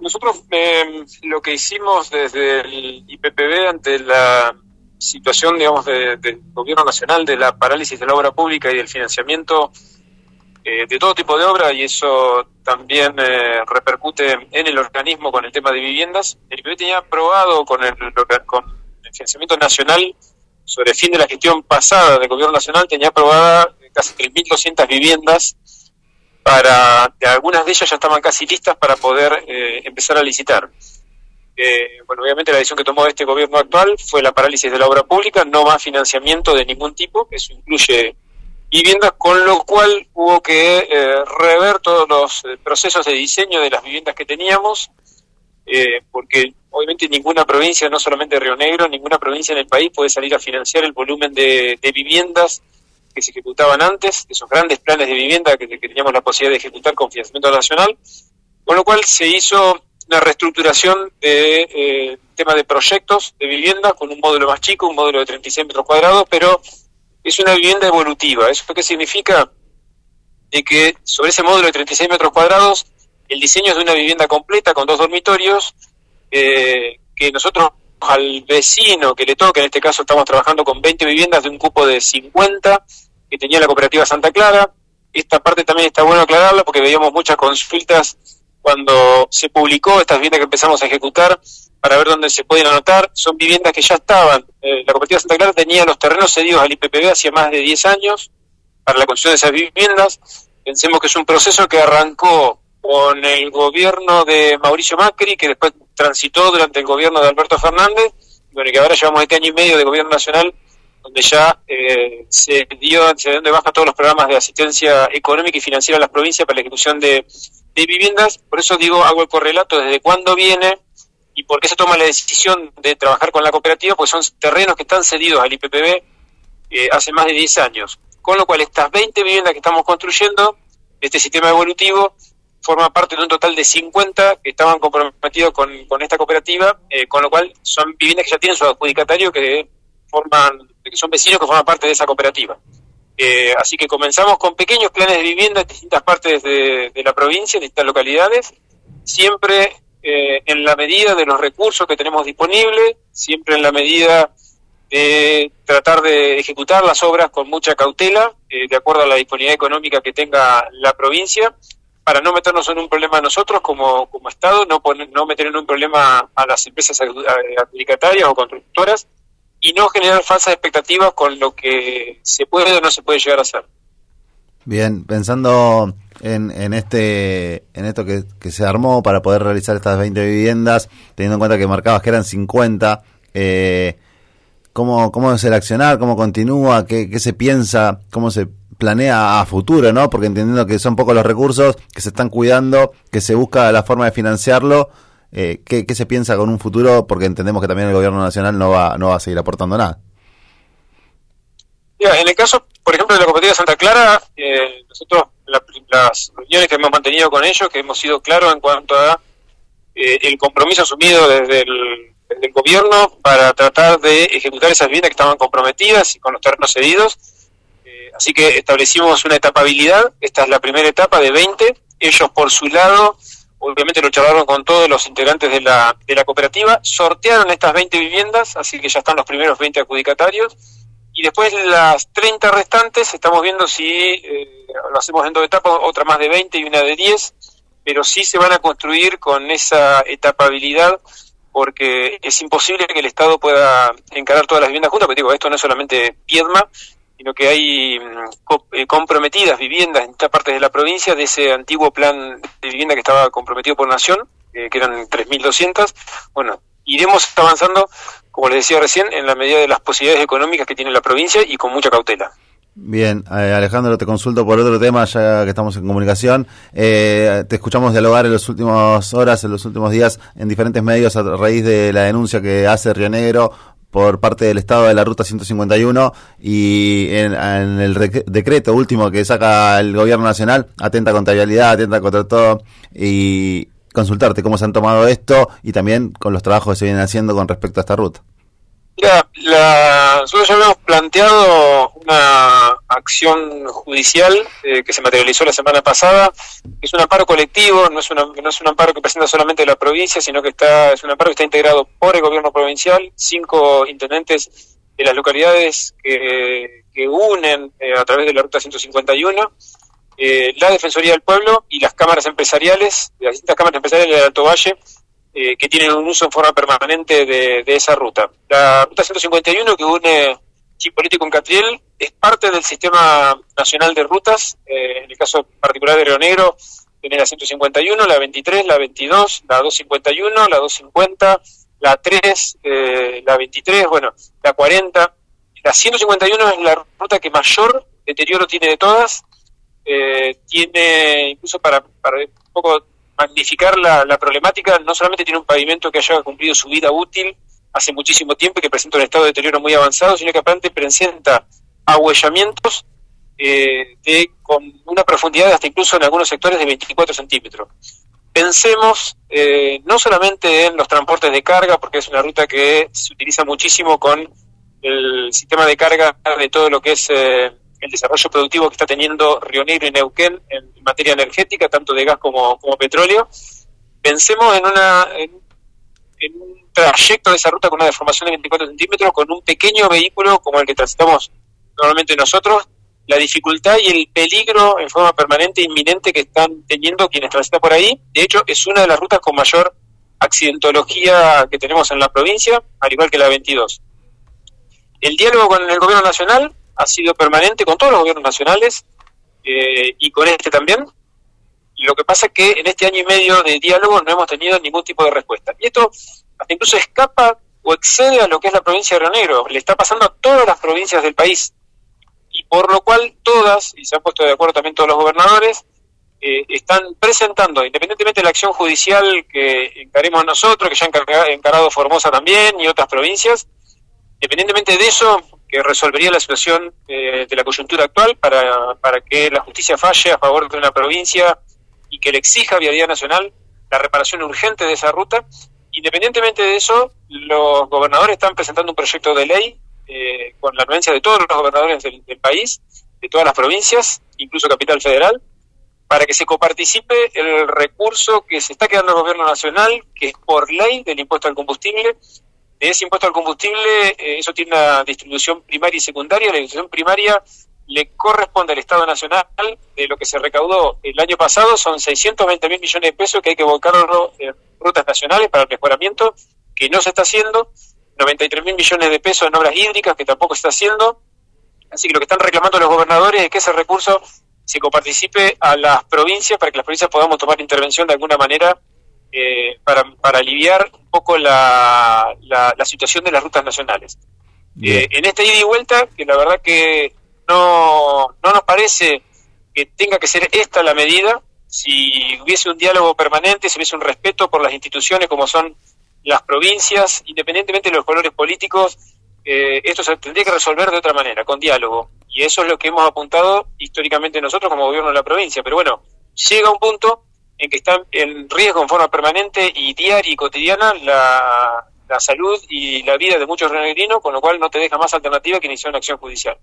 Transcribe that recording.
Nosotros eh, lo que hicimos desde el IPPB ante la situación, digamos, del gobierno nacional, de la parálisis de la obra pública y del financiamiento eh, de todo tipo de obra, y eso también eh, repercute en el organismo con el tema de viviendas. El IPPB tenía aprobado con el, con el financiamiento nacional sobre el fin de la gestión pasada del gobierno nacional, tenía aprobada casi 3.200 viviendas para algunas de ellas ya estaban casi listas para poder eh, empezar a licitar. Eh, bueno, obviamente la decisión que tomó este gobierno actual fue la parálisis de la obra pública, no más financiamiento de ningún tipo, eso incluye viviendas, con lo cual hubo que eh, rever todos los procesos de diseño de las viviendas que teníamos, porque obviamente ninguna provincia, no solamente Río Negro, ninguna provincia en el país puede salir a financiar el volumen de viviendas que se ejecutaban antes, esos grandes planes de vivienda que, teníamos la posibilidad de ejecutar con financiamiento nacional, con lo cual se hizo una reestructuración de eh, tema de proyectos de vivienda con un módulo más chico, un módulo de 36 metros cuadrados, pero es una vivienda evolutiva. ¿Eso qué significa? De que sobre ese módulo de 36 metros cuadrados, el diseño es de una vivienda completa con dos dormitorios, eh, que nosotros al vecino que le toca, en este caso estamos trabajando con 20 viviendas de un cupo de 50, que tenía la cooperativa Santa Clara. Esta parte también está bueno aclararla porque veíamos muchas consultas cuando se publicó estas viviendas que empezamos a ejecutar para ver dónde se pueden anotar. Son viviendas que ya estaban. Eh, la cooperativa Santa Clara tenía los terrenos cedidos al IPPB hace más de 10 años para la construcción de esas viviendas. Pensemos que es un proceso que arrancó con el gobierno de Mauricio Macri, que después transitó durante el gobierno de Alberto Fernández, y bueno, que ahora llevamos este año y medio de gobierno nacional donde ya eh, se dio se dio de baja todos los programas de asistencia económica y financiera a las provincias para la ejecución de, viviendas. Por eso digo, hago el correlato desde cuándo viene y por qué se toma la decisión de trabajar con la cooperativa, pues son terrenos que están cedidos al IPPB eh, hace más de 10 años. Con lo cual, estas 20 viviendas que estamos construyendo, este sistema evolutivo, forma parte de un total de 50 que estaban comprometidos con, esta cooperativa, eh, con lo cual son viviendas que ya tienen su adjudicatario que forman que son vecinos que forman parte de esa cooperativa. Eh, así que comenzamos con pequeños planes de vivienda en distintas partes de, la provincia, en distintas localidades, siempre eh, en la medida de los recursos que tenemos disponibles, siempre en la medida de tratar de ejecutar las obras con mucha cautela, eh, de acuerdo a la disponibilidad económica que tenga la provincia, para no meternos en un problema nosotros como, como Estado, no, no meter en un problema a las empresas adjudicatarias o constructoras, y no generar falsas expectativas con lo que se puede o no se puede llegar a hacer. Bien, pensando en, en este en esto que, se armó para poder realizar estas 20 viviendas, teniendo en cuenta que marcabas que eran 50, eh, ¿cómo, ¿cómo es el accionar? ¿Cómo continúa? ¿Qué, ¿Qué se piensa? ¿Cómo se planea a futuro? ¿no? Porque entendiendo que son pocos los recursos, que se están cuidando, que se busca la forma de financiarlo, eh, ¿qué, se piensa con un futuro? Porque entendemos que también el gobierno nacional no va, no va a seguir aportando nada. en el caso, por ejemplo, de la cooperativa Santa Clara, eh, nosotros las reuniones que hemos mantenido con ellos, que hemos sido claros en cuanto a eh, el compromiso asumido desde el, gobierno para tratar de ejecutar esas viviendas que estaban comprometidas y con los terrenos cedidos. así que establecimos una etapabilidad, esta es la primera etapa de 20. Ellos, por su lado, obviamente lo charlaron con todos los integrantes de la, de la cooperativa, sortearon estas 20 viviendas, así que ya están los primeros 20 adjudicatarios, y después las 30 restantes estamos viendo si eh, lo hacemos en dos etapas, otra más de 20 y una de 10, pero sí se van a construir con esa etapabilidad porque es imposible que el Estado pueda encarar todas las viviendas juntas, porque digo, esto no es solamente Piedma, sino que hay mm, eh, comprometidas viviendas en esta parte de la provincia de ese antiguo plan de vivienda que estaba comprometido por Nación, eh, que eran 3.200. Bueno, iremos avanzando, como les decía recién, en la medida de las posibilidades económicas que tiene la provincia y con mucha cautela. Bien, eh, Alejandro, te consulto por otro tema, ya que estamos en comunicación. te escuchamos dialogar en las últimas horas, en los últimos días, en diferentes medios a raíz de la denuncia que hace Río Negro por parte del Estado de la Ruta 151 y en, el decreto último que saca el Gobierno Nacional, atenta contra vialidad, atenta contra todo, y consultarte cómo se han tomado esto y también con los trabajos que se vienen haciendo con respecto a esta ruta. Mira, la, nosotros ya habíamos planteado una acción judicial eh, que se materializó la semana pasada. Es un amparo colectivo, no es, una, no es un amparo que presenta solamente la provincia, sino que está es un amparo que está integrado por el gobierno provincial, cinco intendentes de las localidades que, que unen eh, a través de la ruta 151, eh, la Defensoría del Pueblo y las cámaras empresariales, las distintas cámaras empresariales del Alto Valle, eh, que tienen un uso en forma permanente de, esa ruta. La ruta 151 que une Chipolítico con Catriel es parte del sistema nacional de rutas, eh, en el caso particular de Río Negro, tiene la 151, la 23, la 22, la 251, la 250, la 3, eh, la 23, bueno, la 40. La 151 es la ruta que mayor deterioro tiene de todas. tiene, incluso para, para un poco magnificar la, problemática, no solamente tiene un pavimento que haya cumplido su vida útil hace muchísimo tiempo y que presenta un estado de deterioro muy avanzado, sino que aparte presenta ahuellamientos eh, de, con una profundidad hasta incluso en algunos sectores de 24 centímetros. Pensemos eh, no solamente en los transportes de carga, porque es una ruta que se utiliza muchísimo con el sistema de carga de todo lo que es eh, el desarrollo productivo que está teniendo Río Negro y Neuquén en materia energética, tanto de gas como, petróleo. Pensemos en, una, en, un trayecto de esa ruta con una deformación de 24 centímetros, con un pequeño vehículo como el que transitamos normalmente nosotros, la dificultad y el peligro en forma permanente e inminente que están teniendo quienes transitan por ahí. De hecho, es una de las rutas con mayor accidentología que tenemos en la provincia, al igual que la 22. El diálogo con el gobierno nacional ha sido permanente con todos los gobiernos nacionales eh, y con este también. Lo que pasa es que en este año y medio de diálogo no hemos tenido ningún tipo de respuesta. Y esto hasta incluso escapa o excede a lo que es la provincia de Río Negro. Le está pasando a todas las provincias del país. Y por lo cual todas, y se han puesto de acuerdo también todos los gobernadores, eh, están presentando, independientemente de la acción judicial que encaremos nosotros, que ya ha encarado Formosa también y otras provincias, independientemente de eso, que resolvería la situación eh, de la coyuntura actual para, para que la justicia falle a favor de una provincia y que le exija a Vialidad Nacional la reparación urgente de esa ruta. Independientemente de eso, los gobernadores están presentando un proyecto de ley eh, con la anuencia de todos los gobernadores del, país, de todas las provincias, incluso Capital Federal, para que se coparticipe el recurso que se está quedando el gobierno nacional, que es por ley del impuesto al combustible, de ese impuesto al combustible, eh, eso tiene una distribución primaria y secundaria. La distribución primaria le corresponde al Estado Nacional de lo que se recaudó el año pasado, son 620 mil millones de pesos que hay que volcarlo en rutas nacionales para el mejoramiento, que no se está haciendo, 93 mil millones de pesos en obras hídricas, que tampoco se está haciendo. Así que lo que están reclamando los gobernadores es que ese recurso se coparticipe a las provincias para que las provincias podamos tomar intervención de alguna manera eh, para, para, aliviar un poco la, la, situación de las rutas nacionales. Eh, en esta ida y vuelta, que la verdad que no, no nos parece que tenga que ser esta la medida, si hubiese un diálogo permanente, si hubiese un respeto por las instituciones como son las provincias, independientemente de los colores políticos, eh, esto se tendría que resolver de otra manera, con diálogo. Y eso es lo que hemos apuntado históricamente nosotros como gobierno de la provincia. Pero bueno, llega un punto en que está en riesgo en forma permanente y diaria y cotidiana la, la salud y la vida de muchos renegrinos, con lo cual no te deja más alternativa que iniciar una acción judicial.